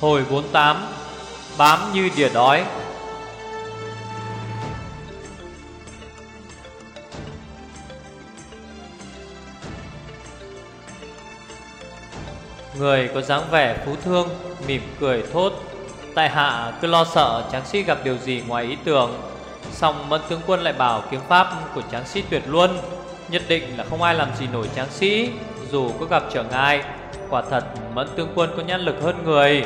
Hồi 48 Bám như đỉa đói. Người có dáng vẻ phú thương, Mỉm cười thốt, Tại hạ cứ lo sợ tráng sĩ gặp điều gì ngoài ý tưởng. Xong mẫn tướng quân lại bảo kiếm pháp của tráng sĩ tuyệt luôn, Nhất định là không ai làm gì nổi tráng sĩ, Dù có gặp trở ngại. Quả thật, mẫn tướng quân có nhãn lực hơn người.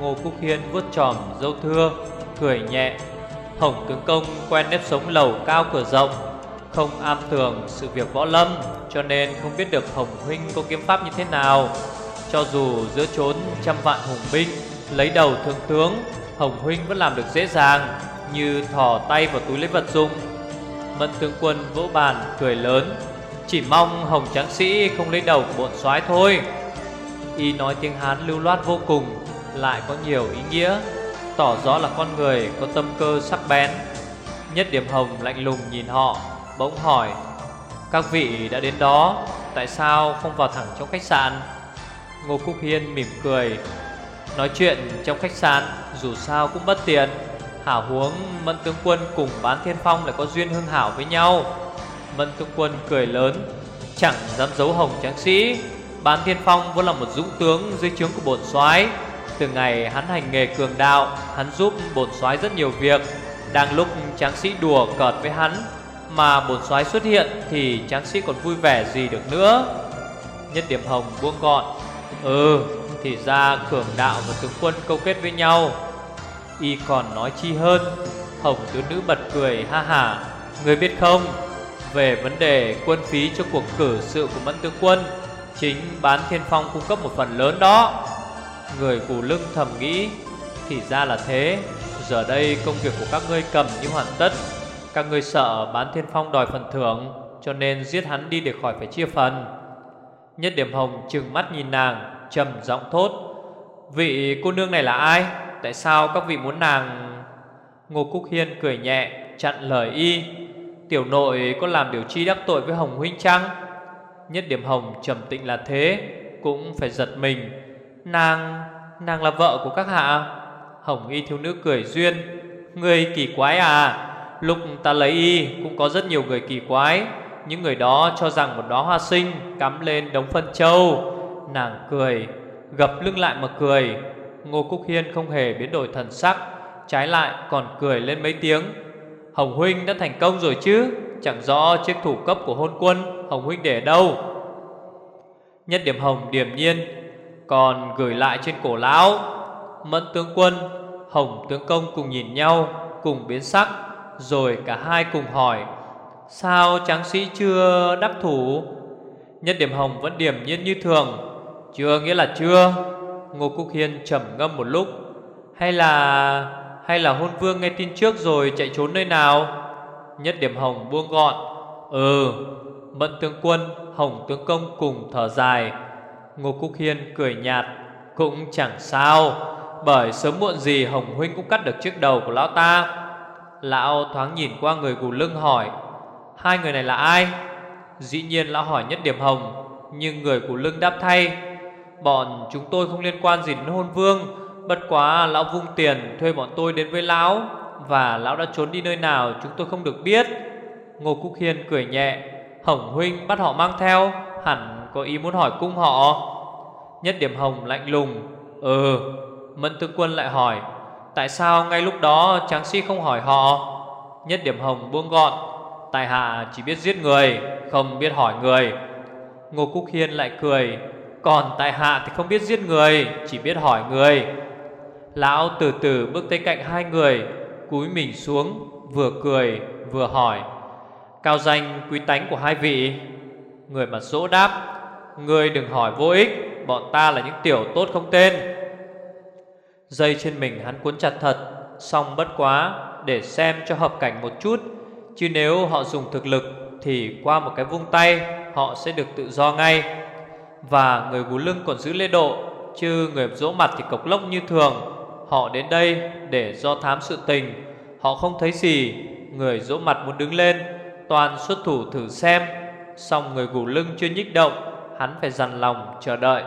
Ngô Cúc Hiên vuốt tròm dâu thưa, Cười nhẹ. Hồng tướng công quen nếp sống lầu cao cửa rộng, Không am tường sự việc võ lâm, Cho nên không biết được Hồng Huynh có kiếm pháp như thế nào. Cho dù giữa chốn trăm vạn hùng binh, Lấy đầu thượng tướng, Hồng Huynh vẫn làm được dễ dàng, Như thò tay vào túi lấy vật dụng Mẫn tướng quân vỗ bàn, cười lớn. Chỉ mong Hồng Tráng Sĩ không lấy đầu bọn soái thôi. Y nói tiếng Hán lưu loát vô cùng, Lại có nhiều ý nghĩa. Tỏ rõ là con người có tâm cơ sắc bén. Nhất điểm hồng lạnh lùng nhìn họ, Bỗng hỏi, Các vị đã đến đó, Tại sao không vào thẳng trong khách sạn? Ngô Cúc Hiên mỉm cười, Nói chuyện trong khách sạn Dù sao cũng bất tiện. Hả huống, Mẫn Tướng Quân cùng Bán Thiên Phong lại có duyên hưng hảo với nhau. Mẫn Tướng Quân cười lớn, Chẳng dám giấu hồng tráng sĩ. Bán Thiên Phong vốn là một dũng tướng dưới trướng của bổn soái. Từ ngày hắn hành nghề cường đạo, hắn giúp bổn soái rất nhiều việc. Đang lúc tráng sĩ đùa cợt với hắn, mà bổn soái xuất hiện thì tráng sĩ còn vui vẻ gì được nữa. Nhất điểm hồng buông gọn. Ừ, thì ra cường đạo và tướng quân câu kết với nhau. Y còn nói chi hơn. Hồng tướng nữ bật cười ha ha. Người biết không, về vấn đề quân phí cho cuộc cử sự của mẫn tướng quân Chính bán thiên phong cung cấp một phần lớn đó. Người cù lưng thầm nghĩ, Thì ra là thế. Giờ đây công việc của các ngươi cầm như hoàn tất. Các ngươi sợ bán thiên phong đòi phần thưởng, Cho nên giết hắn đi để khỏi phải chia phần. Nhất điểm hồng trừng mắt nhìn nàng, trầm giọng thốt, Vị cô nương này là ai? Tại sao các vị muốn nàng Ngô Cúc Hiên cười nhẹ, Chặn lời y, Tiểu nội có làm điều chi đắc tội với Hồng Huynh chăng? Nhất điểm hồng trầm tĩnh là thế Cũng phải giật mình. Nàng, nàng là vợ của các hạ. Hồng y thiếu nữ cười duyên. Người kỳ quái à? Lúc ta lấy y cũng có rất nhiều người kỳ quái. Những người đó cho rằng một đóa hoa sinh Cắm lên đống phân châu. Nàng cười Gập lưng lại mà cười. Ngô Cúc Hiên không hề biến đổi thần sắc Trái lại còn cười lên mấy tiếng. Hồng Huynh đã thành công rồi chứ? Chẳng rõ chiếc thủ cấp của hôn quân, Hồng Huynh để đâu? Nhất điểm hồng điềm nhiên, Còn gửi lại trên cổ lão. Mẫn tướng quân, Hồng tướng công cùng nhìn nhau, Cùng biến sắc, Rồi cả hai cùng hỏi, Sao tráng sĩ chưa đắc thủ? Nhất điểm hồng vẫn điềm nhiên như thường, Chưa nghĩa là chưa. Ngô Cúc Hiên trầm ngâm một lúc, Hay là Hay là hôn vương nghe tin trước rồi chạy trốn nơi nào? Nhất điểm hồng buông gọn. Ừ Mận tướng quân, Hồng tướng công cùng thở dài. Ngô Cúc Hiên cười nhạt, Cũng chẳng sao. Bởi sớm muộn gì Hồng Huynh cũng cắt được chiếc đầu của lão ta. Lão thoáng nhìn qua người gù lưng hỏi, Hai người này là ai? Dĩ nhiên lão hỏi nhất điểm hồng, Nhưng người gù lưng đáp thay, Bọn chúng tôi không liên quan gì đến hôn vương, Bất quá lão vung tiền thuê bọn tôi đến với lão. Và lão đã trốn đi nơi nào chúng tôi không được biết. Ngô Cúc Hiên cười nhẹ, Hồng huynh bắt họ mang theo, Hẳn có ý muốn hỏi cung họ. Nhất điểm hồng lạnh lùng Ừ Mẫn tướng quân lại hỏi, Tại sao ngay lúc đó tráng sĩ không hỏi họ? Nhất điểm hồng buông gọn, Tài hạ chỉ biết giết người, Không biết hỏi người. Ngô Cúc Hiên lại cười, Còn tại hạ thì không biết giết người, Chỉ biết hỏi người. Lão từ từ bước tới cạnh hai người Cúi mình xuống, Vừa cười, vừa hỏi, Cao danh quý tánh của hai vị? Người mà dỗ đáp Người đừng hỏi vô ích, Bọn ta là những tiểu tốt không tên. Dây trên mình hắn cuốn chặt thật Xong bất quá, Để xem cho hợp cảnh một chút, Chứ nếu họ dùng thực lực Thì qua một cái vung tay, Họ sẽ được tự do ngay. Và người gú lưng còn giữ lễ độ, Chứ người dỗ mặt thì cộc lốc như thường. Họ đến đây để do thám sự tình. Họ không thấy gì. Người dỗ mặt muốn đứng lên, Toàn xuất thủ thử xem. Xong người gù lưng chưa nhích động, Hắn phải dằn lòng chờ đợi.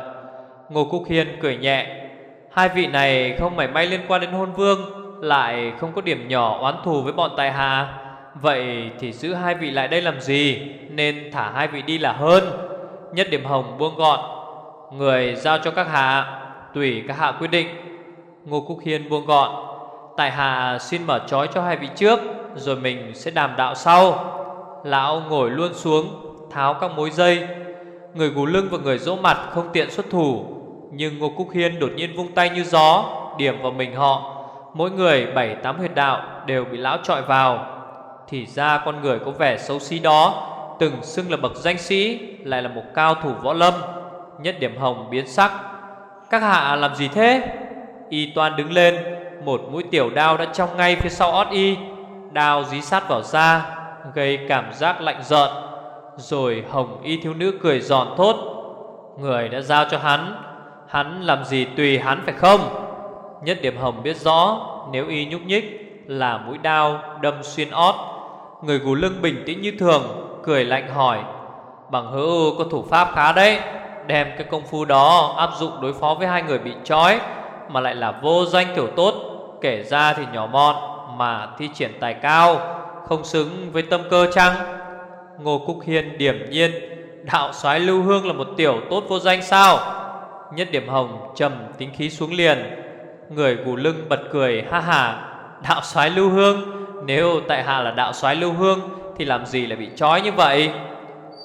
Ngô Cúc Hiên cười nhẹ, Hai vị này không mảy may liên quan đến hôn vương, Lại không có điểm nhỏ oán thù với bọn tài hạ. Vậy thì giữ hai vị lại đây làm gì? Nên thả hai vị đi là hơn. Nhất điểm hồng buông gọn, Người giao cho các hạ, Tùy các hạ quyết định. Ngô Cúc Hiên buông gọn. Tại hạ xin mở trói cho hai vị trước, Rồi mình sẽ đàm đạo sau. Lão ngồi luôn xuống, Tháo các mối dây. Người gù lưng và người dỗ mặt không tiện xuất thủ, Nhưng Ngô Cúc Hiên đột nhiên vung tay như gió, Điểm vào mình họ. Mỗi người bảy, tám huyệt đạo Đều bị lão trọi vào. Thì ra con người có vẻ xấu xí đó, Từng xưng là bậc danh sĩ, Lại là một cao thủ võ lâm, Nhất điểm hồng biến sắc. Các hạ làm gì thế? Y toan đứng lên, Một mũi tiểu đao đã trong ngay phía sau ót y, Đao dí sát vào da, Gây cảm giác lạnh rợn Rồi hồng y thiếu nữ cười giòn thốt, Người đã giao cho hắn Hắn làm gì tùy hắn phải không? Nhất điểm hồng biết rõ, Nếu y nhúc nhích Là mũi đao đâm xuyên ót. Người gù lưng bình tĩnh như thường, Cười lạnh hỏi, Bằng hữu có thủ pháp khá đấy, Đem cái công phu đó áp dụng đối phó với hai người bị trói mà lại là vô danh kiểu tốt. Kể ra thì nhỏ mọn Mà thi triển tài cao Không xứng với tâm cơ chăng? Ngô Cúc Hiên điểm nhiên Đạo soái lưu hương là một tiểu tốt vô danh sao? Nhất điểm hồng trầm tính khí xuống liền Người gù lưng bật cười ha ha Đạo soái lưu hương Nếu tại hạ là đạo soái lưu hương Thì làm gì lại bị trói như vậy?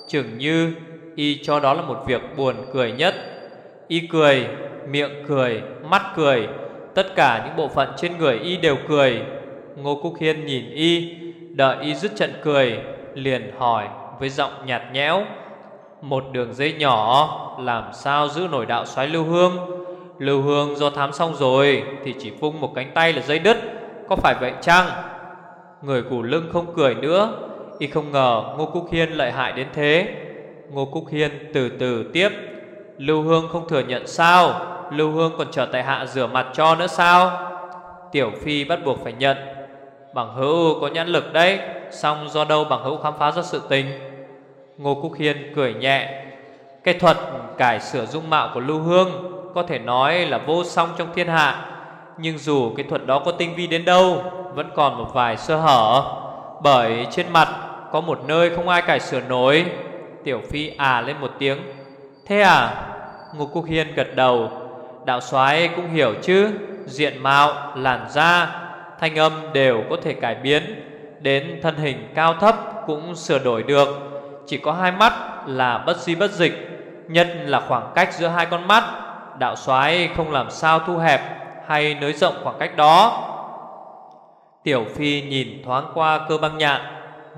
Chừng như Y cho đó là một việc buồn cười nhất. Y cười, miệng cười, mắt cười. Tất cả những bộ phận trên người Y đều cười. Ngô Cúc Hiên nhìn Y Đợi Y dứt trận cười Liền hỏi với giọng nhạt nhẽo Một đường dây nhỏ Làm sao giữ nổi đạo xoáy lưu hương? Lưu hương do thám xong rồi Thì chỉ vung một cánh tay là dây đứt Có phải vậy chăng? Người củ lưng không cười nữa. Y không ngờ Ngô Cúc Hiên lợi hại đến thế. Ngô Cúc Hiên từ từ tiếp Lưu Hương không thừa nhận sao? Lưu Hương còn chờ tại hạ rửa mặt cho nữa sao? Tiểu Phi bắt buộc phải nhận. Bằng hữu có nhãn lực đấy, Xong do đâu bằng hữu khám phá ra sự tình? Ngô Cúc Hiên cười nhẹ. Cái thuật cải sửa dung mạo của Lưu Hương Có thể nói là vô song trong thiên hạ, Nhưng dù cái thuật đó có tinh vi đến đâu, Vẫn còn một vài sơ hở. Bởi trên mặt có một nơi không ai cải sửa nổi. Tiểu Phi à lên một tiếng. Thế à? Ngô Cúc Hiên gật đầu. Đạo soái cũng hiểu chứ Diện mạo, làn da Thanh âm đều có thể cải biến Đến thân hình cao thấp cũng sửa đổi được. Chỉ có hai mắt là bất di bất dịch Nhất là khoảng cách giữa hai con mắt. Đạo soái không làm sao thu hẹp Hay nới rộng khoảng cách đó. Tiểu Phi nhìn thoáng qua cơ băng nhạn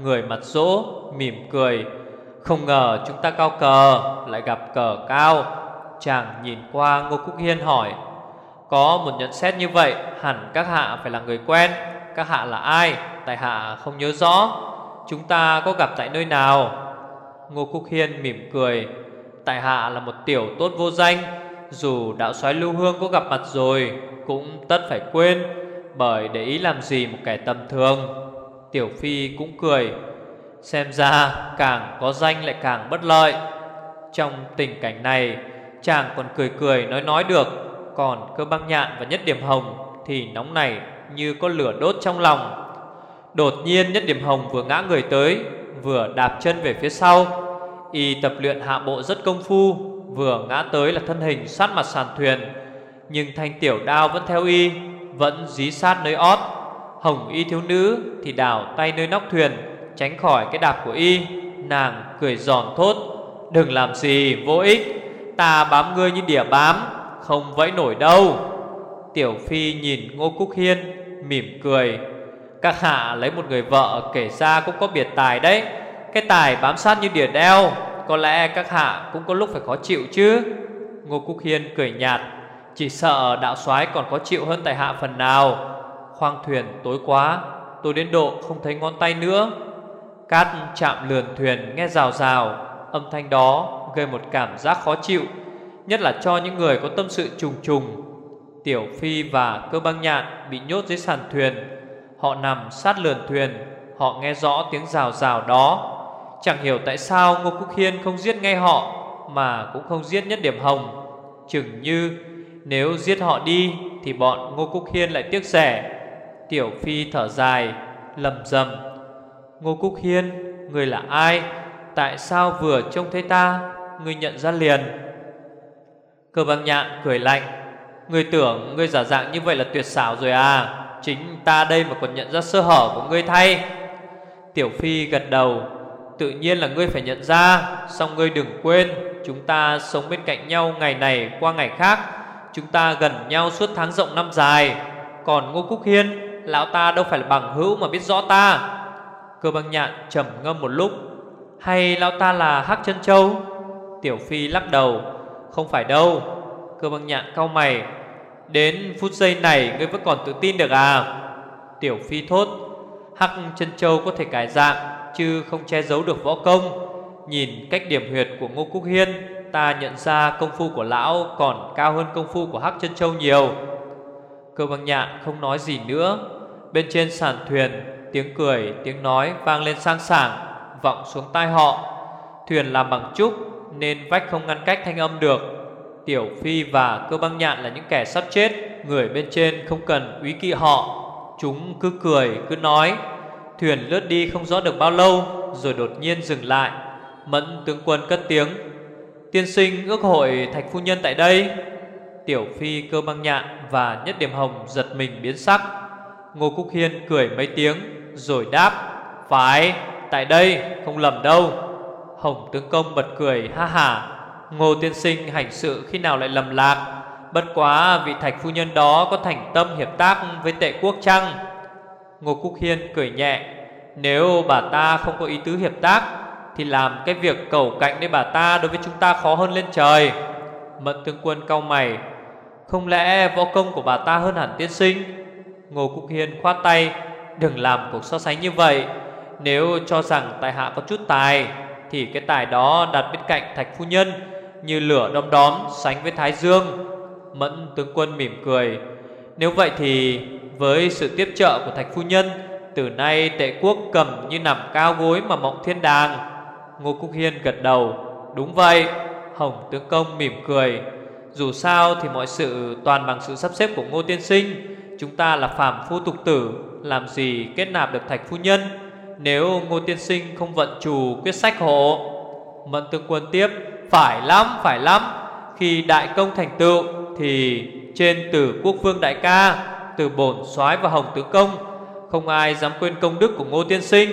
Người mặt rỗ mỉm cười. Không ngờ chúng ta cao cờ Lại gặp cờ cao. Chàng nhìn qua Ngô Cúc Hiên hỏi, Có một nhận xét như vậy, Hẳn các hạ phải là người quen, Các hạ là ai? Tại hạ không nhớ rõ. Chúng ta có gặp tại nơi nào? Ngô Cúc Hiên mỉm cười, Tại hạ là một tiểu tốt vô danh, Dù đạo soái lưu hương có gặp mặt rồi, Cũng tất phải quên, Bởi để ý làm gì một kẻ tầm thường. Tiểu Phi cũng cười, Xem ra càng có danh lại càng bất lợi. Trong tình cảnh này Chàng còn cười cười nói nói được, Còn cơ băng nhạn và nhất điểm hồng Thì nóng này như có lửa đốt trong lòng. Đột nhiên nhất điểm hồng vừa ngã người tới, Vừa đạp chân về phía sau. Y tập luyện hạ bộ rất công phu, Vừa ngã tới là thân hình sát mặt sàn thuyền. Nhưng thanh tiểu đao vẫn theo y, Vẫn dí sát nơi ót. Hồng y thiếu nữ thì đảo tay nơi nóc thuyền, Tránh khỏi cái đạp của y. Nàng cười giòn thốt, Đừng làm gì, vô ích. Ta bám ngươi như đỉa bám, Không vẫy nổi đâu. Tiểu Phi nhìn Ngô Cúc Hiên, Mỉm cười. Các hạ lấy một người vợ kể ra cũng có biệt tài đấy. Cái tài bám sát như đỉa đeo, Có lẽ các hạ cũng có lúc phải khó chịu chứ. Ngô Cúc Hiên cười nhạt. Chỉ sợ đạo soái còn khó chịu hơn tại hạ phần nào. Khoang thuyền tối quá, Tôi đến độ không thấy ngón tay nữa. Cát chạm lườn thuyền nghe rào rào. Âm thanh đó gây một cảm giác khó chịu, Nhất là cho những người có tâm sự trùng trùng. Tiểu Phi và cơ băng nhạn bị nhốt dưới sàn thuyền. Họ nằm sát lườn thuyền, Họ nghe rõ tiếng rào rào đó. Chẳng hiểu tại sao Ngô Quốc Hiên không giết ngay họ, Mà cũng không giết nhất điểm hồng. Chừng như Nếu giết họ đi Thì bọn Ngô Cúc Hiên lại tiếc rẻ. Tiểu Phi thở dài, lầm rầm. Ngô Cúc Hiên, Người là ai? Tại sao vừa trông thấy ta? Người nhận ra liền. Cơ băng nhạn cười lạnh. Người tưởng ngươi giả dạng như vậy là tuyệt xảo rồi à? Chính ta đây mà còn nhận ra sơ hở của ngươi thay. Tiểu Phi gật đầu. Tự nhiên là ngươi phải nhận ra. Xong ngươi đừng quên, Chúng ta sống bên cạnh nhau ngày này qua ngày khác. Chúng ta gần nhau suốt tháng rộng năm dài. Còn Ngô Cúc Hiên, Lão ta đâu phải là bằng hữu mà biết rõ ta. Cơ băng nhạn trầm ngâm một lúc. Hay lão ta là Hắc chân Châu? Tiểu Phi lắc đầu. Không phải đâu. Cơ băng nhạn cau mày. Đến phút giây này, ngươi vẫn còn tự tin được à? Tiểu Phi thốt. Hắc chân Châu có thể cải dạng, Chứ không che giấu được võ công. Nhìn cách điểm huyệt của Ngô Cúc Hiên, Ta nhận ra công phu của lão Còn cao hơn công phu của Hắc chân Châu nhiều. Cơ băng nhạn không nói gì nữa. Bên trên sàn thuyền, Tiếng cười, tiếng nói vang lên sang sảng. Vọng xuống tai họ. Thuyền làm bằng trúc Nên vách không ngăn cách thanh âm được. Tiểu Phi và cơ băng nhạn là những kẻ sắp chết, Người bên trên không cần úy kỵ họ. Chúng cứ cười, cứ nói. Thuyền lướt đi không rõ được bao lâu, Rồi đột nhiên dừng lại. Mẫn tướng quân cất tiếng. Tiên sinh ước hội thạch phu nhân tại đây. Tiểu Phi, cơ băng nhạn Và nhất điểm hồng giật mình biến sắc. Ngô Cúc Hiên cười mấy tiếng, Rồi đáp, Phải tại đây, không lầm đâu. Hồng tướng công bật cười, ha ha. Ngô tiên sinh hành sự khi nào lại lầm lạc? Bất quá vị thạch phu nhân đó có thành tâm hiệp tác với tệ quốc chăng? Ngô Cúc Hiên cười nhẹ. Nếu bà ta không có ý tứ hiệp tác, Thì làm cái việc cầu cạnh với bà ta đối với chúng ta khó hơn lên trời. Mận tướng quân cau mày. Không lẽ võ công của bà ta hơn hẳn tiên sinh? Ngô Cúc Hiên khoát tay. Đừng làm cuộc so sánh như vậy. Nếu cho rằng tài hạ có chút tài, Thì cái tài đó đặt bên cạnh thạch phu nhân Như lửa đom đóm sánh với thái dương. Mẫn tướng quân mỉm cười. Nếu vậy thì với sự tiếp trợ của thạch phu nhân, Từ nay tệ quốc cầm như nằm cao gối mà mộng thiên đàng. Ngô Cúc Hiên gật đầu. Đúng vậy, Hồng tướng công mỉm cười. Dù sao thì mọi sự toàn bằng sự sắp xếp của Ngô Tiên Sinh. Chúng ta là phàm phu tục tử, Làm gì kết nạp được thạch phu nhân? Nếu Ngô Tiên Sinh không vận chủ quyết sách hộ Mận tướng quân tiếp Phải lắm, phải lắm. Khi đại công thành tựu Thì trên tử quốc vương đại ca Từ bổn soái và hồng tướng công Không ai dám quên công đức của Ngô Tiên Sinh.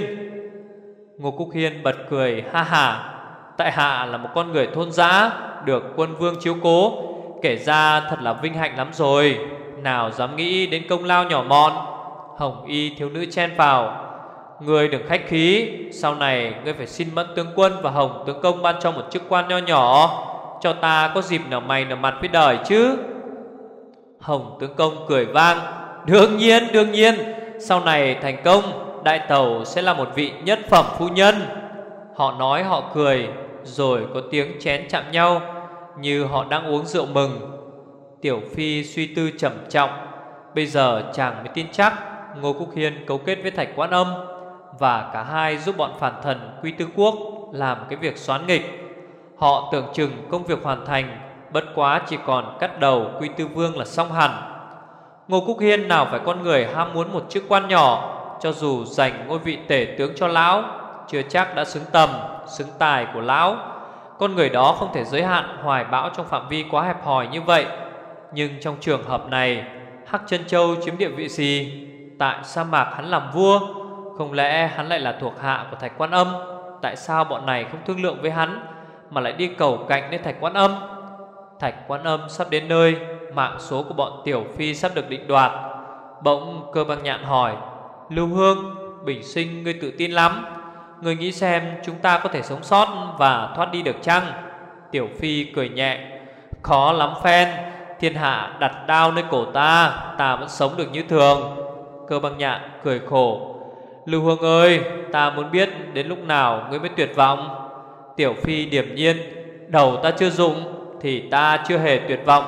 Ngô Cúc Hiên bật cười ha ha Tại hạ là một con người thôn dã Được quân vương chiếu cố Kể ra thật là vinh hạnh lắm rồi. Nào dám nghĩ đến công lao nhỏ mọn Hồng y thiếu nữ chen vào Ngươi đừng khách khí, Sau này ngươi phải xin mẫn tướng quân Và hồng tướng công ban cho một chức quan nho nhỏ, Cho ta có dịp nở mày nở mặt với đời chứ? Hồng tướng công cười vang, Đương nhiên đương nhiên, Sau này thành công, Đại tàu sẽ là một vị nhất phẩm phu nhân. Họ nói, họ cười, Rồi có tiếng chén chạm nhau, Như họ đang uống rượu mừng. Tiểu Phi suy tư trầm trọng, Bây giờ chàng mới tin chắc, Ngô Cúc Hiên cấu kết với Thạch Quán Âm. Và cả hai giúp bọn phản thần Quy Tư Quốc Làm cái việc xoán nghịch. Họ tưởng chừng công việc hoàn thành, Bất quá chỉ còn cắt đầu Quy Tư Vương là xong hẳn. Ngô Cúc Hiên nào phải con người ham muốn một chức quan nhỏ, Cho dù dành ngôi vị tể tướng cho lão, Chưa chắc đã xứng tầm, Xứng tài của lão. Con người đó không thể giới hạn hoài bão trong phạm vi quá hẹp hòi như vậy. Nhưng trong trường hợp này, Hắc chân Châu chiếm địa vị gì? Tại sa mạc hắn làm vua không lẽ hắn lại là thuộc hạ của Thạch Quan Âm? Tại sao bọn này không thương lượng với hắn, Mà lại đi cầu cạnh đến Thạch Quan Âm? Thạch Quan Âm sắp đến nơi, Mạng số của bọn Tiểu Phi sắp được định đoạt. Bỗng cơ băng nhạn hỏi, Lưu Hương, Bình sinh, ngươi tự tin lắm. Ngươi nghĩ xem chúng ta có thể sống sót Và thoát đi được chăng? Tiểu Phi cười nhẹ, Khó lắm phen, Thiên hạ đặt đao nơi cổ ta Ta vẫn sống được như thường. Cơ băng nhạn cười khổ Lưu Hương ơi, Ta muốn biết đến lúc nào ngươi mới tuyệt vọng? Tiểu Phi điểm nhiên, Đầu ta chưa dụng Thì ta chưa hề tuyệt vọng.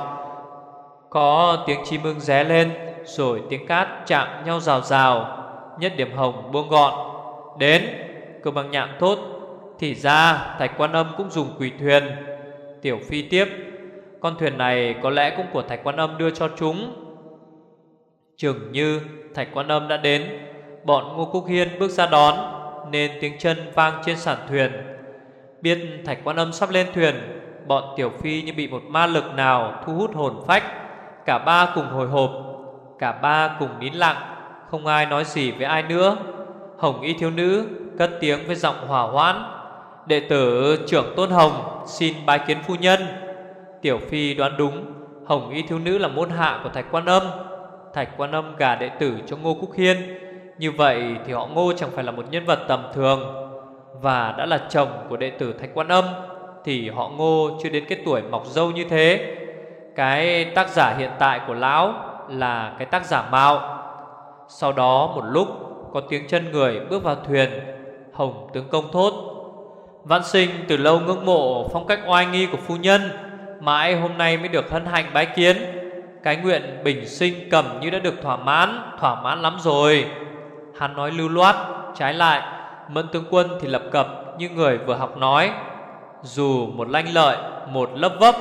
Có tiếng chim ưng ré lên, Rồi tiếng cát chạm nhau rào rào, Nhất điểm hồng buông gọn. Đến, Cơ bằng nhạn thốt, Thì ra thạch quan âm cũng dùng quỷ thuyền. Tiểu Phi tiếp, Con thuyền này có lẽ cũng của Thạch Quan Âm đưa cho chúng. Chừng như Thạch Quan Âm đã đến Bọn Ngô Cúc Hiên bước ra đón, Nên tiếng chân vang trên sàn thuyền. Biết Thạch Quan Âm sắp lên thuyền, Bọn Tiểu Phi như bị một ma lực nào thu hút hồn phách, Cả ba cùng hồi hộp, Cả ba cùng nín lặng, Không ai nói gì với ai nữa. Hồng y thiếu nữ cất tiếng với giọng hòa hoãn, Đệ tử trưởng Tôn Hồng xin bái kiến phu nhân. Tiểu Phi đoán đúng, Hồng y thiếu nữ là môn hạ của Thạch Quan Âm. Thạch Quan Âm gả đệ tử cho Ngô Cúc Hiên như vậy thì họ Ngô chẳng phải là một nhân vật tầm thường. Và đã là chồng của đệ tử Thạch Quan Âm, Thì họ Ngô chưa đến cái tuổi mọc dâu như thế. Cái tác giả hiện tại của Lão là cái tác giả Mạo Sau đó một lúc, có tiếng chân người bước vào thuyền, Hồng tướng công thốt Văn sinh từ lâu ngưỡng mộ phong cách oai nghi của phu nhân, Mãi hôm nay mới được hân hạnh bái kiến. Cái nguyện bình sinh cầm như đã được thỏa mãn Thỏa mãn lắm rồi. Hắn nói lưu loát, Trái lại, Mẫn tướng quân thì lập cập như người vừa học nói. Dù một lanh lợi, Một lấp vấp,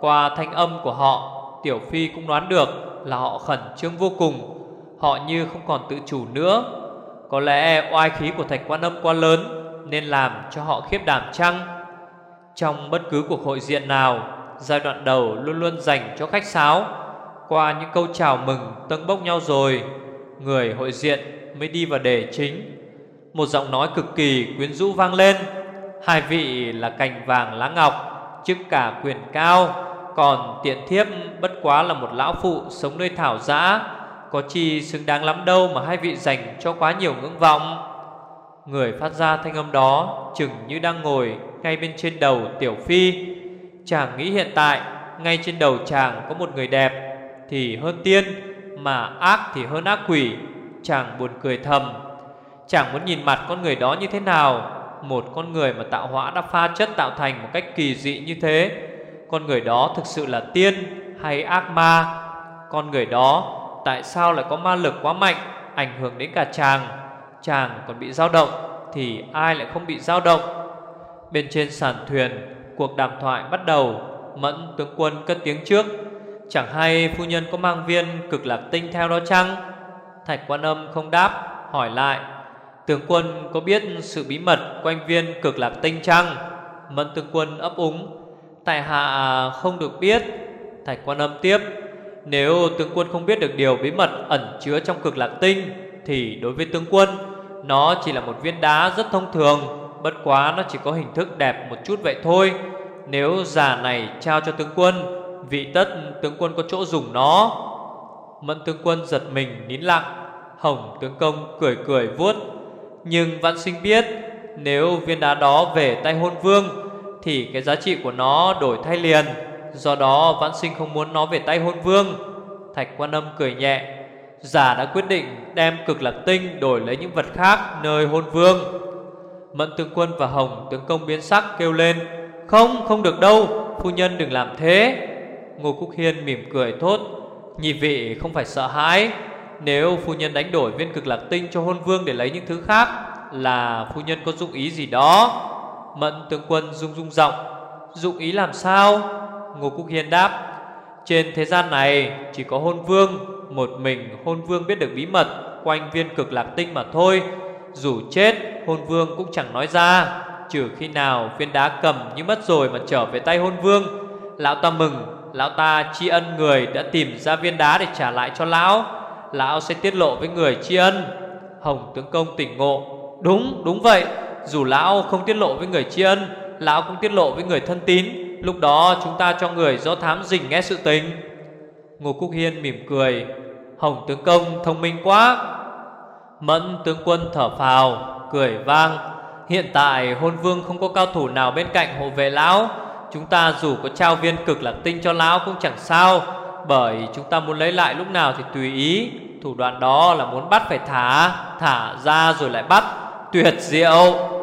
Qua thanh âm của họ, Tiểu Phi cũng đoán được là họ khẩn trương vô cùng. Họ như không còn tự chủ nữa. Có lẽ oai khí của thạch quan âm quá lớn, Nên làm cho họ khiếp đảm chăng? Trong bất cứ cuộc hội diện nào, Giai đoạn đầu luôn luôn dành cho khách sáo. Qua những câu chào mừng, tâng bốc nhau rồi Người hội diện mới đi vào đề chính. Một giọng nói cực kỳ quyến rũ vang lên. Hai vị là cành vàng lá ngọc Chức cả quyền cao, Còn tiện thiếp bất quá là một lão phụ Sống nơi thảo dã Có chi xứng đáng lắm đâu Mà hai vị dành cho quá nhiều ngưỡng vọng. Người phát ra thanh âm đó Chừng như đang ngồi ngay bên trên đầu Tiểu Phi. Chàng nghĩ hiện tại, Ngay trên đầu chàng có một người đẹp, Thì hơn tiên mà ác thì hơn ác quỷ, Chàng buồn cười thầm. Chàng muốn nhìn mặt con người đó như thế nào? Một con người mà tạo hóa đã pha chất tạo thành một cách kỳ dị như thế. Con người đó thực sự là tiên hay ác ma? Con người đó tại sao lại có ma lực quá mạnh, Ảnh hưởng đến cả chàng? Chàng còn bị dao động Thì ai lại không bị dao động? Bên trên sàn thuyền, Cuộc đàm thoại bắt đầu. Mẫn tướng quân cất tiếng trước. Chẳng hay phu nhân có mang viên cực lạc tinh theo đó chăng? Thạch quan âm không đáp, Hỏi lại. Tướng quân có biết sự bí mật quanh viên cực lạc tinh chăng? Mẫn tướng quân ấp úng. Tại hạ không được biết. Thạch quan âm tiếp. Nếu tướng quân không biết được điều bí mật ẩn chứa trong cực lạc tinh, Thì đối với tướng quân, Nó chỉ là một viên đá rất thông thường. Bất quá nó chỉ có hình thức đẹp một chút vậy thôi. Nếu giả này trao cho tướng quân Vị tất tướng quân có chỗ dùng nó. Mẫn tướng quân giật mình nín lặng. Hồng tướng công cười cười vuốt. Nhưng văn sinh biết Nếu viên đá đó về tay hôn vương Thì cái giá trị của nó đổi thay liền. Do đó vãn sinh không muốn nó về tay hôn vương. Thạch quan âm cười nhẹ. Giả đã quyết định đem cực lạc tinh Đổi lấy những vật khác nơi hôn vương. Mẫn tướng quân và Hồng tướng công biến sắc kêu lên. Không, không được đâu Phu nhân đừng làm thế. Ngô Cúc Hiên mỉm cười thốt, Nhị vị, không phải sợ hãi. Nếu phu nhân đánh đổi viên cực lạc tinh cho hôn vương Để lấy những thứ khác, Là phu nhân có dụng ý gì đó? Mẫn tướng quân rung rung giọng, Dụng ý làm sao? Ngô Cúc Hiên đáp, Trên thế gian này chỉ có hôn vương, Một mình hôn vương biết được bí mật, Quanh viên cực lạc tinh mà thôi. Dù chết, hôn vương cũng chẳng nói ra, Trừ khi nào viên đá cầm như mất rồi Mà trở về tay hôn vương. Lão ta mừng Lão ta tri ân người đã tìm ra viên đá để trả lại cho lão. Lão sẽ tiết lộ với người tri ân. Hồng tướng công tỉnh ngộ. Đúng, đúng vậy. Dù lão không tiết lộ với người tri ân Lão cũng tiết lộ với người thân tín. Lúc đó chúng ta cho người do thám dình nghe sự tình. Ngô Cúc Hiên mỉm cười. Hồng tướng công thông minh quá. Mẫn tướng quân thở phào Cười vang. Hiện tại hôn vương không có cao thủ nào bên cạnh hộ vệ lão. Chúng ta dù có trao viên cực lạc tinh cho lão cũng chẳng sao. Bởi chúng ta muốn lấy lại lúc nào thì tùy ý. Thủ đoạn đó là muốn bắt phải thả Thả ra rồi lại bắt. Tuyệt diệu!